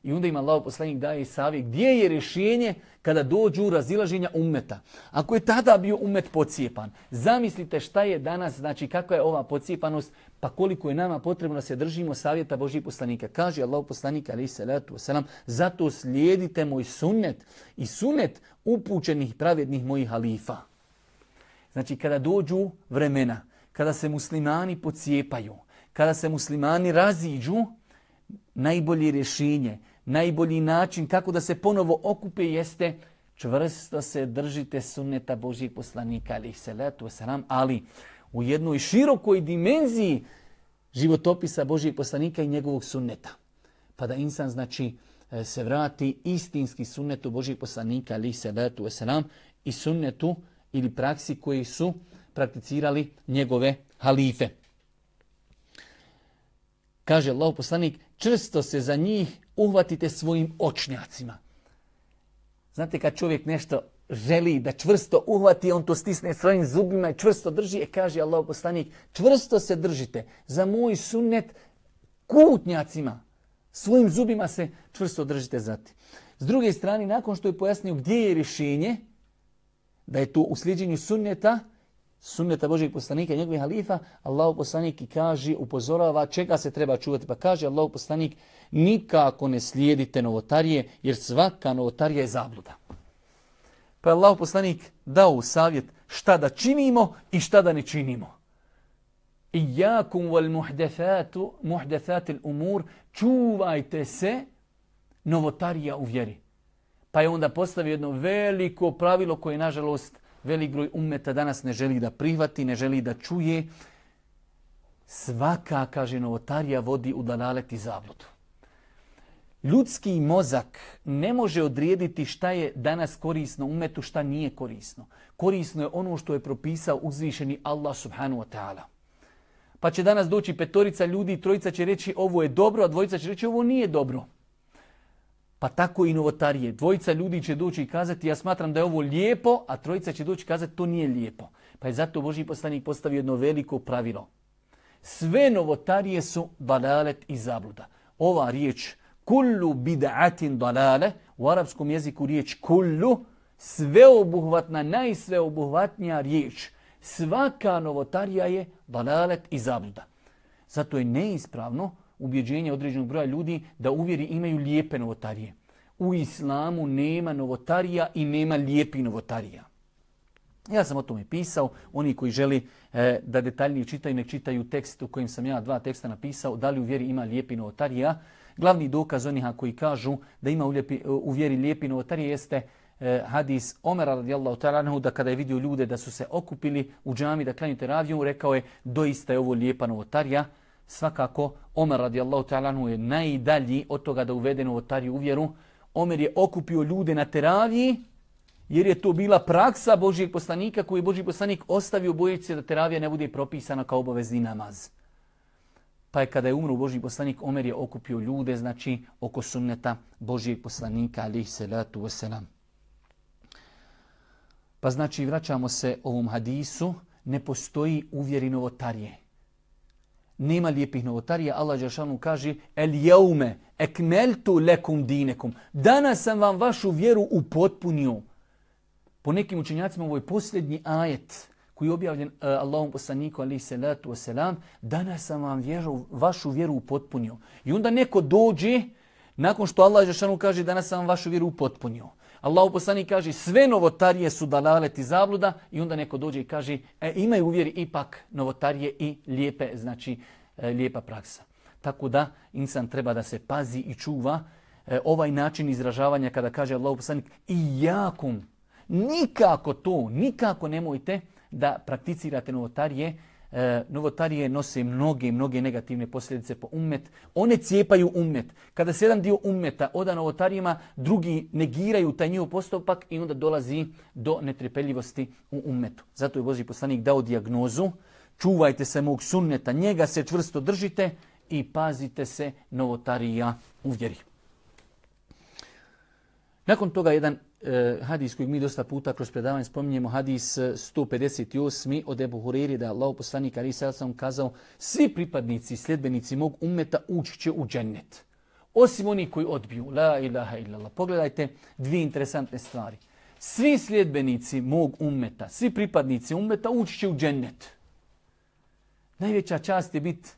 I onda im Allah poslanik daje savjet gdje je rješenje kada dođu razilaženja ummeta. Ako je tada bio umet pocijepan, zamislite šta je danas, znači kakva je ova pocijepanost, pa koliko je nama potrebno da se držimo savjeta Božih poslanika. Kaže Allah poslanik ali salatu wasalam, zato slijedite moj sunnet i sunnet upućenih pravednih mojih halifa. Znači kada dođu vremena, kada se muslimani pocijepaju, kada se muslimani raziđu, najbolje rješenje, najbolji način kako da se ponovo okupe jeste čvrsto se držite sunneta Božih poslanika, ali se letu selam, ali u jednoj širokoj dimenziji životopisa Božih poslanika i njegovog sunneta. Pa da insan znači e, se vrati istinski sunnetu Božih poslanika, ali se letu selam, i sunnetu ili praksi koji su prakticirali njegove halife. Kaže Allah poslanik, čvrsto se za njih uhvatite svojim očnjacima. Znate kad čovjek nešto želi da čvrsto uhvati, on to stisne svojim zubima i čvrsto drži, e kaže Allah poslanik, čvrsto se držite za moj sunnet kutnjacima. Svojim zubima se čvrsto držite za ti. S druge strane, nakon što je pojasnio gdje je rješenje, da je to u sljeđenju sunneta, sunneta Božeg poslanika i njegovih halifa, Allah poslanik i kaže, upozorava čega se treba čuvati. Pa kaže Allah poslanik, nikako ne slijedite novotarije, jer svaka novotarija je zabluda. Pa je Allah poslanik dao savjet šta da činimo i šta da ne činimo. I jakum wal muhdefatu, muhdefatil umur, čuvajte se novotarija u vjeri. Pa je onda postavio jedno veliko pravilo koje, nažalost, velik broj umeta danas ne želi da prihvati, ne želi da čuje. Svaka, kaže, novotarija vodi u dalalet i zabludu. Ljudski mozak ne može odrijediti šta je danas korisno umetu, šta nije korisno. Korisno je ono što je propisao uzvišeni Allah subhanahu wa ta'ala. Pa će danas doći petorica ljudi, trojica će reći ovo je dobro, a dvojica će reći ovo nije dobro. Pa tako i novotarije. Dvojica ljudi će doći i kazati ja smatram da je ovo lijepo, a trojica će doći i kazati to nije lijepo. Pa je zato Boži poslanik postavio jedno veliko pravilo. Sve novotarije su balalet i zabluda. Ova riječ kullu bid'atin dalale, u arapskom jeziku riječ kullu, sveobuhvatna, najsveobuhvatnija riječ. Svaka novotarija je dalalet i zabluda. Zato je neispravno ubjeđenje određenog broja ljudi da uvjeri imaju lijepe novotarije. U islamu nema novotarija i nema lijepi novotarija. Ja sam o tome pisao. Oni koji želi e, da detaljnije čitaju, nek čitaju tekst u kojem sam ja dva teksta napisao. Da li u vjeri ima lijepi novotarija? Glavni dokaz onih koji kažu da ima u, lijepi, u vjeri lijepi novotarije jeste e, hadis Omera radijallahu ta'ala da kada je vidio ljude da su se okupili u džami da klanju teraviju, rekao je doista je ovo lijepa novotarija. Svakako, Omer radijallahu ta'ala je najdalji od toga da uvede novotariju u vjeru. Omer je okupio ljude na teraviji, jer je to bila praksa Božijeg poslanika koji je Božji poslanik ostavio bojeći da teravija ne bude propisana kao obavezni namaz. Pa je kada je umro Božji poslanik, Omer je okupio ljude, znači oko sunneta Božijeg poslanika, alihi salatu wasalam. Pa znači vraćamo se ovom hadisu, ne postoji uvjeri novotarije. Nema lijepih novotarija. Allah Đeršanu kaže El jeume ekmeltu lekum dinekum. Danas sam vam vašu vjeru upotpunio. Po nekim učenjacima ovo je posljednji ajet koji je objavljen uh, Allahom poslaniku alaih salatu wasalam. Danas sam vam vjeru, vašu vjeru upotpunio. I onda neko dođe nakon što Allah Đeršanu kaže danas sam vam vašu vjeru upotpunio. Allah poslanik kaže sve novotarije su dalalet i zabluda i onda neko dođe i kaže e, imaju uvjeri ipak novotarije i lijepe, znači e, lijepa praksa. Tako da insan treba da se pazi i čuva e, ovaj način izražavanja kada kaže Allah poslanik i jakom. Nikako to, nikako nemojte da prakticirate novotarije E, novotarije nose mnoge, mnoge negativne posljedice po ummet. One cijepaju ummet. Kada se jedan dio ummeta oda novotarijima, drugi negiraju taj njihov postupak i onda dolazi do netrepeljivosti u ummetu. Zato je Boži poslanik dao dijagnozu čuvajte se mog sunneta, njega se čvrsto držite i pazite se novotarija u vjeri. Nakon toga jedan hadis kojeg mi dosta puta kroz predavanje spominjemo, hadis 158. od Ebu Huriri da Allah poslanik Ali kazao svi pripadnici, sljedbenici mog umeta ući će u džennet. Osim oni koji odbiju. La ilaha illallah. Pogledajte dvije interesantne stvari. Svi sljedbenici mog umeta, svi pripadnici umeta ući će u džennet. Najveća čast je biti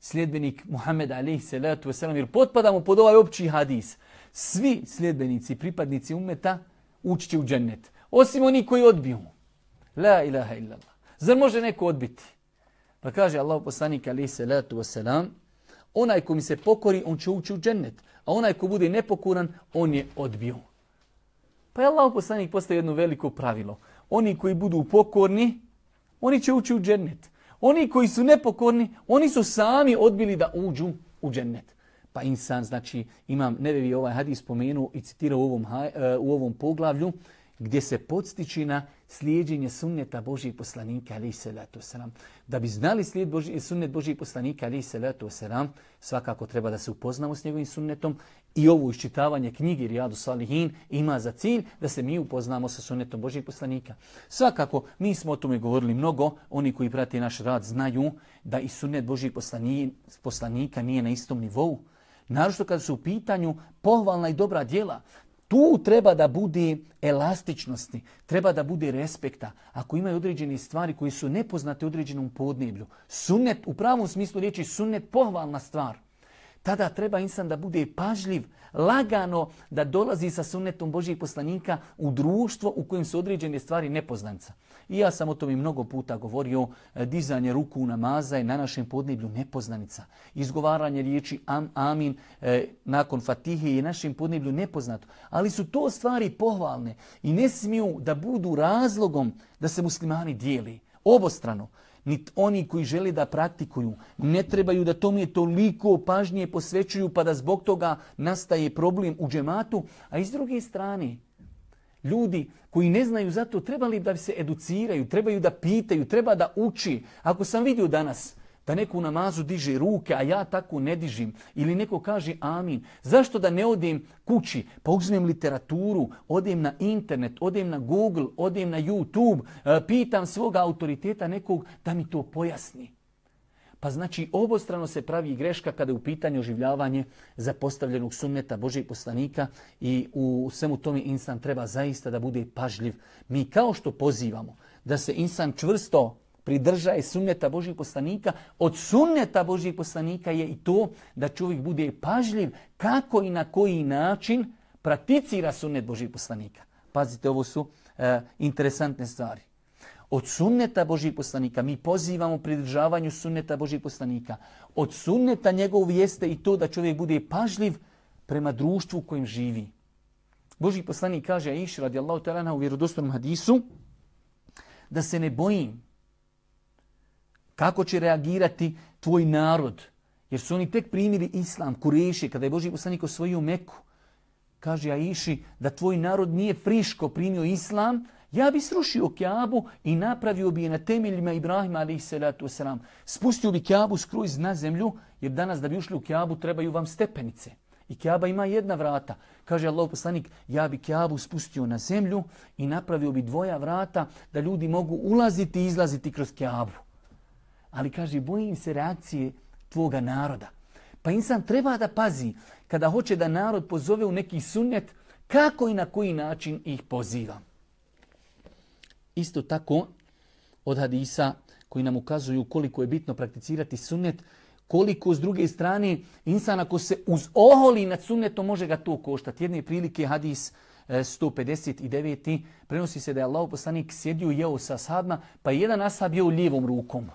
sljedbenik Muhammed alaihi salatu wasalam, jer potpadamo pod ovaj opći hadis. Svi sljedbenici, pripadnici umeta ući će u džennet. Osim oni koji odbiju. La ilaha illallah. Zar može neko odbiti? Pa kaže Allah poslanik alaihi salatu wasalam, onaj ko mi se pokori, on će ući u džennet. A onaj ko bude nepokoran, on je odbio. Pa je Allah poslanik postavio jedno veliko pravilo. Oni koji budu pokorni, oni će ući u džennet. Oni koji su nepokorni, oni su sami odbili da uđu u džennet. Pa insan, znači, imam nevevi ovaj hadis spomenuo i citirao u ovom, e, u ovom poglavlju, gdje se podstiči na slijedjenje sunneta Božih poslanika, ali salatu wasalam. Da bi znali slijed Boži, sunnet Božih poslanika, ali salatu wasalam, svakako treba da se upoznamo s njegovim sunnetom i ovo iščitavanje knjigi Rijadu Salihin ima za cilj da se mi upoznamo sa sunnetom Božih poslanika. Svakako, mi smo o tome govorili mnogo, oni koji prate naš rad znaju da i sunnet Božih poslanika nije na istom nivou. Naravno kada su u pitanju pohvalna i dobra djela, tu treba da bude elastičnosti, treba da bude respekta. Ako imaju određene stvari koje su nepoznate u određenom podneblju, sunnet, u pravom smislu riječi sunnet, pohvalna stvar – tada treba insan da bude pažljiv, lagano da dolazi sa sunnetom Božih poslanika u društvo u kojem su određene stvari nepoznanca. I ja sam o tome mnogo puta govorio, e, dizanje ruku u namaza je na našem podneblju nepoznanica. Izgovaranje riječi am, amin e, nakon fatihe je našem podneblju nepoznato. Ali su to stvari pohvalne i ne smiju da budu razlogom da se muslimani dijeli. Obostrano niti oni koji žele da praktikuju. Ne trebaju da to mi je toliko pažnje posvećuju pa da zbog toga nastaje problem u džematu. A iz druge strane, ljudi koji ne znaju za to trebali da se educiraju, trebaju da pitaju, treba da uči. Ako sam vidio danas da neko u namazu diže ruke, a ja tako ne dižim. Ili neko kaže amin. Zašto da ne odem kući, pa uzmem literaturu, odem na internet, odem na Google, odem na YouTube, e, pitam svoga autoriteta nekog da mi to pojasni. Pa znači obostrano se pravi greška kada je u pitanju oživljavanje zapostavljenog sunneta Božih poslanika i u svemu tome insan treba zaista da bude pažljiv. Mi kao što pozivamo da se insan čvrsto pridržaje sunneta Božih poslanika. Od sunneta Božih poslanika je i to da čovjek bude pažljiv kako i na koji način prakticira sunnet Božih poslanika. Pazite, ovo su e, interesantne stvari. Od sunneta Božih poslanika mi pozivamo pridržavanju sunneta Božih poslanika. Od sunneta njegov jeste i to da čovjek bude pažljiv prema društvu u kojem živi. Boži poslanik kaže Aish radijallahu ta'ala u vjerodostojnom hadisu da se ne bojim kako će reagirati tvoj narod? Jer su oni tek primili islam, kureši, kada je Boži poslanik osvojio Meku. Kaže Aiši da tvoj narod nije friško primio islam, ja bi srušio Kjabu i napravio bi je na temeljima Ibrahima wasalam. Spustio bi Kjabu skroz na zemlju, jer danas da bi ušli u Kjabu trebaju vam stepenice. I Kjaba ima jedna vrata. Kaže Allah poslanik, ja bi Kjabu spustio na zemlju i napravio bi dvoja vrata da ljudi mogu ulaziti i izlaziti kroz Kjabu ali kaže bojim se reakcije tvoga naroda. Pa insan treba da pazi kada hoće da narod pozove u neki sunnet, kako i na koji način ih poziva. Isto tako od hadisa koji nam ukazuju koliko je bitno prakticirati sunnet, koliko s druge strane insan ako se uz oholi nad sunnetom može ga to koštati. Jedne prilike hadis 159. E, prenosi se da je Allah poslanik sjedio jeo sa ashabima, pa jedan ashab jeo lijevom rukom.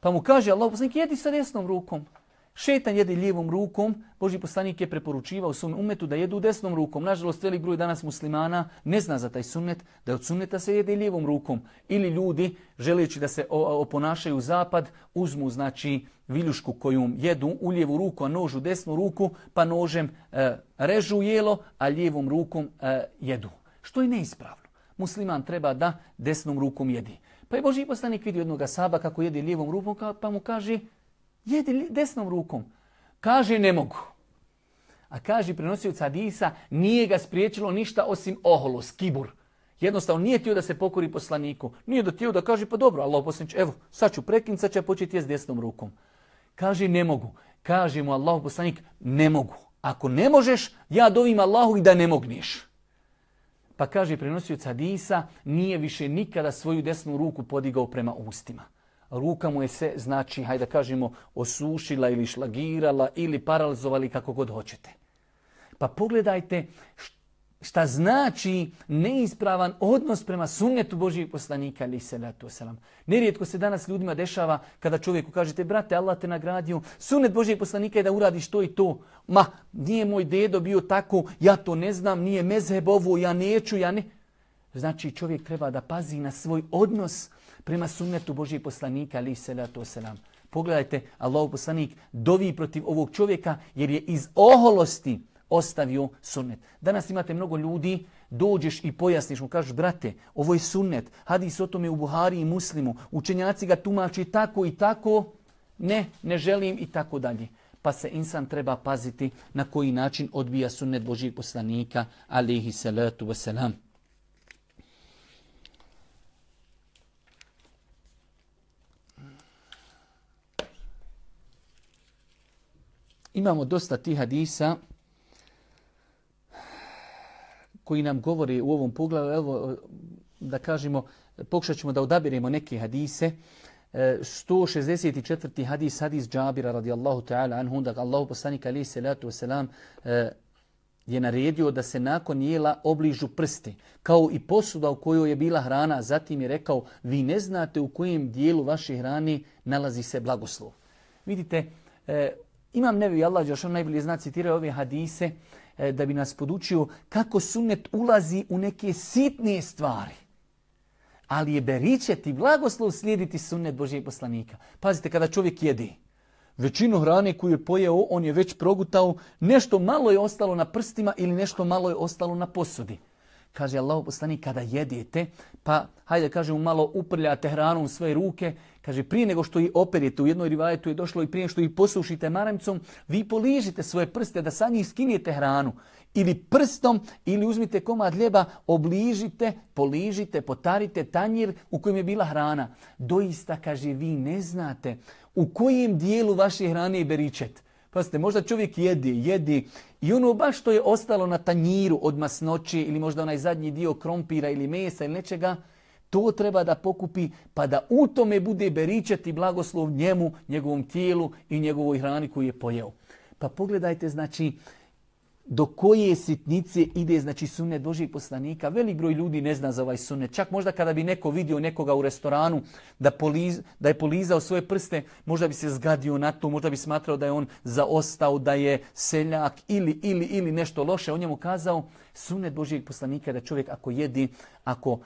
Pa mu kaže Allah poslanik, jedi sa desnom rukom. Šetan jedi lijevom rukom, Boži poslanik je preporučivao svom umetu da jedu desnom rukom. Nažalost, velik broj danas muslimana ne zna za taj sunnet, da od sunneta se jede lijevom rukom. Ili ljudi, želeći da se oponašaju zapad, uzmu znači viljušku koju jedu u lijevu ruku, a nož u desnu ruku, pa nožem e, režu jelo, a lijevom rukom e, jedu. Što je neispravno. musliman treba da desnom rukom jedi. Pa je Boži poslanik vidio jednog saba kako jedi lijevom rukom, pa mu kaže, jedi desnom rukom. Kaže, ne mogu. A kaže prenosioc hadisa, nije ga spriječilo ništa osim oholost, kibur. Jednostavno nije htio da se pokori poslaniku. Nije htio da kaže, pa dobro, Allah poslanič, evo, sad ću prekinut, sad će početi s desnom rukom. Kaže, ne mogu. Kaže mu Allah poslanik, ne mogu. Ako ne možeš, ja dovim Allahu i da ne mogneš. Pa kaže prenosioc hadisa, nije više nikada svoju desnu ruku podigao prema ustima. Ruka mu je se, znači, hajde da kažemo, osušila ili šlagirala ili paralizovali kako god hoćete. Pa pogledajte šta znači neispravan odnos prema sunnetu Božijeg poslanika ali salatu wasalam. Nerijetko se danas ljudima dešava kada čovjeku kažete brate Allah te nagradio, sunnet Božijeg poslanika je da uradiš to i to. Ma, nije moj dedo bio tako, ja to ne znam, nije mezheb ja neću, ja ne. Znači čovjek treba da pazi na svoj odnos prema sunnetu Božijeg poslanika ali salatu wasalam. Pogledajte, Allah poslanik dovi protiv ovog čovjeka jer je iz oholosti ostavio sunnet. Danas imate mnogo ljudi, dođeš i pojasniš mu, kažeš, brate, ovo je sunnet, hadis o tome u Buhari i Muslimu, učenjaci ga tumači tako i tako, ne, ne želim i tako dalje. Pa se insan treba paziti na koji način odbija sunnet Božijeg poslanika, alihi salatu wasalam. Imamo dosta tih hadisa koji nam govori u ovom pogledu, evo da kažemo, pokušat ćemo da odabiremo neke hadise. 164. E, hadis, hadis Džabira radijallahu ta'ala anhu, da Allahu poslanik alaihi salatu wasalam e, je naredio da se nakon jela obližu prsti, kao i posuda u kojoj je bila hrana. Zatim je rekao, vi ne znate u kojem dijelu vaše hrane nalazi se blagoslov. Vidite, e, imam nevi Allah, on najbolje zna, citirao ove hadise, E, da bi nas podučio kako sunnet ulazi u neke sitnije stvari. Ali je beričet i blagoslov slijediti sunnet Božijeg poslanika. Pazite, kada čovjek jedi, većinu hrane koju je pojeo, on je već progutao, nešto malo je ostalo na prstima ili nešto malo je ostalo na posudi. Kaže Allah poslanik, kada jedete, pa hajde kažemo malo uprljate hranu u svoje ruke, kaže prije nego što ih operite, u jednoj rivajetu je došlo i prije što ih posušite maramicom, vi poližite svoje prste da sa njih skinijete hranu. Ili prstom, ili uzmite komad ljeba, obližite, poližite, potarite tanjir u kojem je bila hrana. Doista, kaže, vi ne znate u kojem dijelu vaše hrane je beričet. Pazite, možda čovjek jedi, jedi i ono baš što je ostalo na tanjiru od masnoći ili možda onaj zadnji dio krompira ili mesa ili nečega, to treba da pokupi pa da u tome bude beričati blagoslov njemu, njegovom tijelu i njegovoj hrani koju je pojeo. Pa pogledajte, znači, do koje sitnice ide znači sunnet Božih poslanika. Velik broj ljudi ne zna za ovaj sunnet. Čak možda kada bi neko vidio nekoga u restoranu da, poliz, da je polizao svoje prste, možda bi se zgadio na to, možda bi smatrao da je on zaostao, da je seljak ili, ili, ili nešto loše. On njemu kazao, Sunet Božijeg poslanika da čovjek ako jedi, ako uh,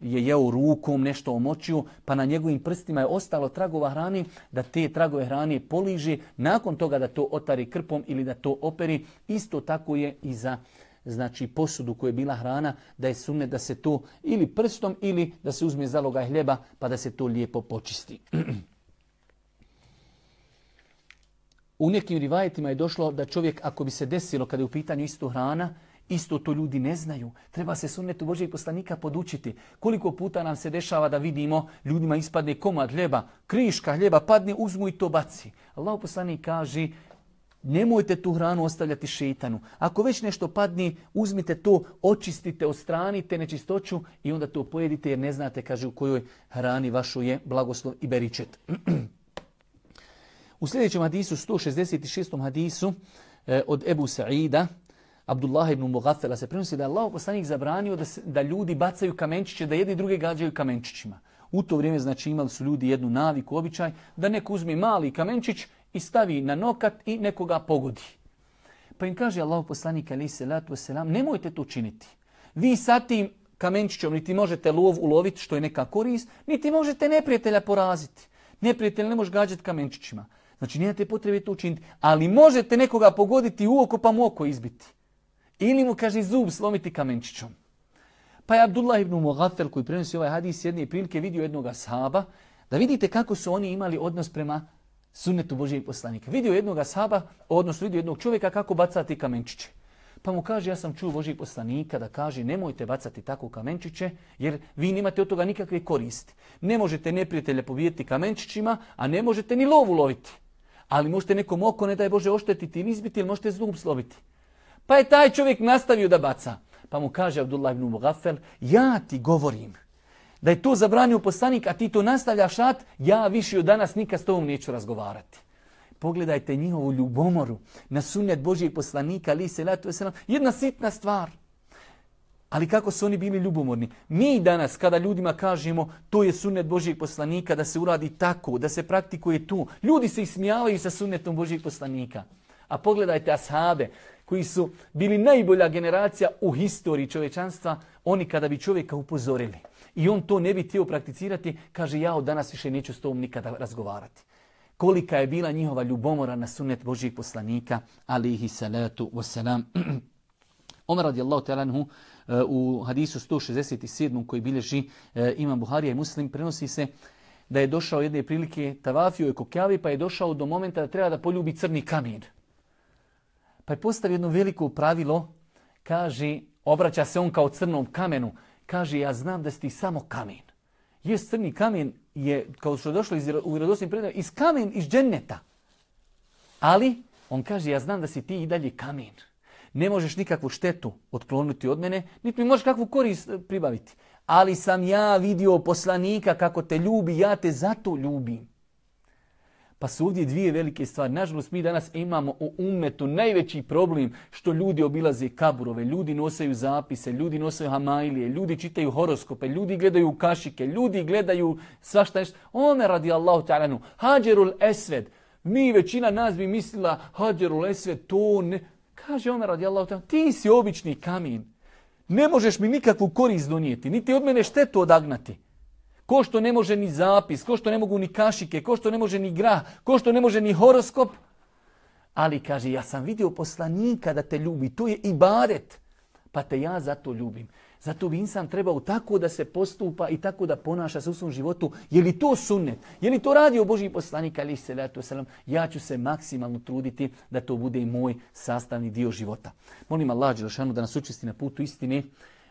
je jeo rukom nešto omočio, pa na njegovim prstima je ostalo tragova hrani, da te tragove hrane poliži, nakon toga da to otari krpom ili da to operi. Isto tako je i za znači posudu koja je bila hrana, da je sunet da se to ili prstom ili da se uzme zaloga hljeba pa da se to lijepo počisti. <clears throat> U nekim rivajetima je došlo da čovjek ako bi se desilo kada je u pitanju isto hrana, Isto to ljudi ne znaju. Treba se sunnetu Božeg poslanika podučiti. Koliko puta nam se dešava da vidimo ljudima ispadne komad hljeba, kriška hljeba padne, uzmu i to baci. Allah poslanik kaže nemojte tu hranu ostavljati šeitanu. Ako već nešto padne, uzmite to, očistite, ostranite nečistoću i onda to pojedite jer ne znate, kaže, u kojoj hrani vašu je blagoslov i beričet. <clears throat> u sljedećem hadisu, 166. hadisu eh, od Ebu Sa'ida, Abdullah ibn Mughafela se prenosi da je Allah poslanik zabranio da, se, da ljudi bacaju kamenčiće, da jedni druge gađaju kamenčićima. U to vrijeme znači imali su ljudi jednu naviku, običaj, da neko uzme mali kamenčić i stavi na nokat i nekoga pogodi. Pa im kaže Allah poslanik ali se latu selam, nemojte to činiti. Vi sa tim kamenčićom niti možete lov uloviti što je neka korist, niti možete neprijatelja poraziti. Neprijatelj ne može gađati kamenčićima. Znači nemate potrebe to učiniti, ali možete nekoga pogoditi u oko pa mu oko izbiti. Ili mu, kaže, zub slomiti kamenčićom. Pa je Abdullah ibn Mughafel koji prenosi ovaj hadis jedne prilike vidio jednog sahaba da vidite kako su oni imali odnos prema sunnetu Božijeg poslanika. Vidio jednog sahaba, odnosno vidio jednog čovjeka kako bacati kamenčiće. Pa mu kaže, ja sam čuo Božijeg poslanika da kaže nemojte bacati tako kamenčiće jer vi nemate od toga nikakve koristi. Ne možete neprijatelja pobijeti kamenčićima, a ne možete ni lovu loviti. Ali možete nekom oko, ne daj Bože, oštetiti ili izbiti ili možete zlub sloviti. Pa je taj čovjek nastavio da baca. Pa mu kaže Abdullah ibn Mughafel, ja ti govorim da je to zabranio poslanik, a ti to nastavljaš rat, ja više od danas nikad s tobom neću razgovarati. Pogledajte njihovu ljubomoru na sunnet Božijeg poslanika, ali se jedna sitna stvar. Ali kako su oni bili ljubomorni? Mi danas kada ljudima kažemo to je sunnet Božijeg poslanika, da se uradi tako, da se praktikuje tu, ljudi se ismijavaju sa sunnetom Božijeg poslanika. A pogledajte ashabe koji su bili najbolja generacija u historiji čovječanstva, oni kada bi čovjeka upozorili i on to ne bi htio prakticirati, kaže ja od danas više neću s tom nikada razgovarati. Kolika je bila njihova ljubomora na sunnet Božih poslanika, alihi salatu wasalam. <clears throat> Omer radijallahu ta'ala e, u hadisu 167. koji bilježi e, Imam Buharija i Muslim prenosi se da je došao jedne prilike, tavafio je kokjavi, pa je došao do momenta da treba da poljubi crni kamen. Pa je postavio jedno veliko pravilo, kaže, obraća se on kao crnom kamenu, kaže, ja znam da si ti samo kamen. Jes crni kamen je, kao što je došlo iz, u predajama, iz kamen iz dženneta. Ali, on kaže, ja znam da si ti i dalje kamen. Ne možeš nikakvu štetu otkloniti od mene, niti mi možeš kakvu korist e, pribaviti. Ali sam ja vidio poslanika kako te ljubi, ja te zato ljubim. Pa su ovdje dvije velike stvari. Nažalost, mi danas imamo u umetu najveći problem što ljudi obilaze kaburove, ljudi nosaju zapise, ljudi nosaju hamajlije, ljudi čitaju horoskope, ljudi gledaju kašike, ljudi gledaju svašta nešto. Ome radi Allahu ta'alanu, hađerul esved. Mi, većina nas bi mislila, hađerul esved, to ne... Kaže Omer radi Allahu ta'alanu, ti si obični kamin. Ne možeš mi nikakvu korist donijeti, niti od mene štetu odagnati. Ko što ne može ni zapis, ko što ne mogu ni kašike, ko što ne može ni gra, ko što ne može ni horoskop. Ali kaže, ja sam vidio poslanika da te ljubi, to je ibadet. Pa te ja zato ljubim. Zato bi insan trebao tako da se postupa i tako da ponaša se u svom životu. Je li to sunnet? Je li to radio Boži poslanik ali se? Ja ću se maksimalno truditi da to bude i moj sastavni dio života. Molim Allah Đelšanu da nas učisti na putu istine.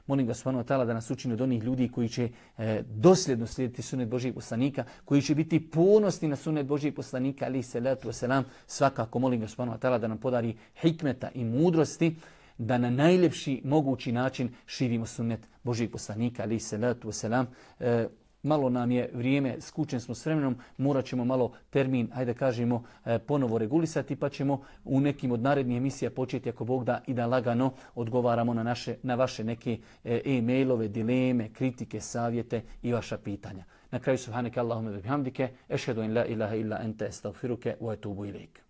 Molim ga wa da nas učini od onih ljudi koji će e, dosljedno slijediti sunet Božijeg poslanika, koji će biti ponosni na sunet Božijeg poslanika, ali se letu selam. Svakako molim ga wa da nam podari hikmeta i mudrosti, da na najljepši mogući način širimo sunet Božijeg poslanika, ali se letu selam. E, malo nam je vrijeme, skučen smo s vremenom, morat ćemo malo termin, ajde kažemo, e, ponovo regulisati, pa ćemo u nekim od narednih emisija početi, ako Bog da, i da lagano odgovaramo na, naše, na vaše neke e, e-mailove, dileme, kritike, savjete i vaša pitanja. Na kraju subhanike Allahume bihamdike, ešhedu in la ilaha illa ente estagfiruke, wa etubu ilik.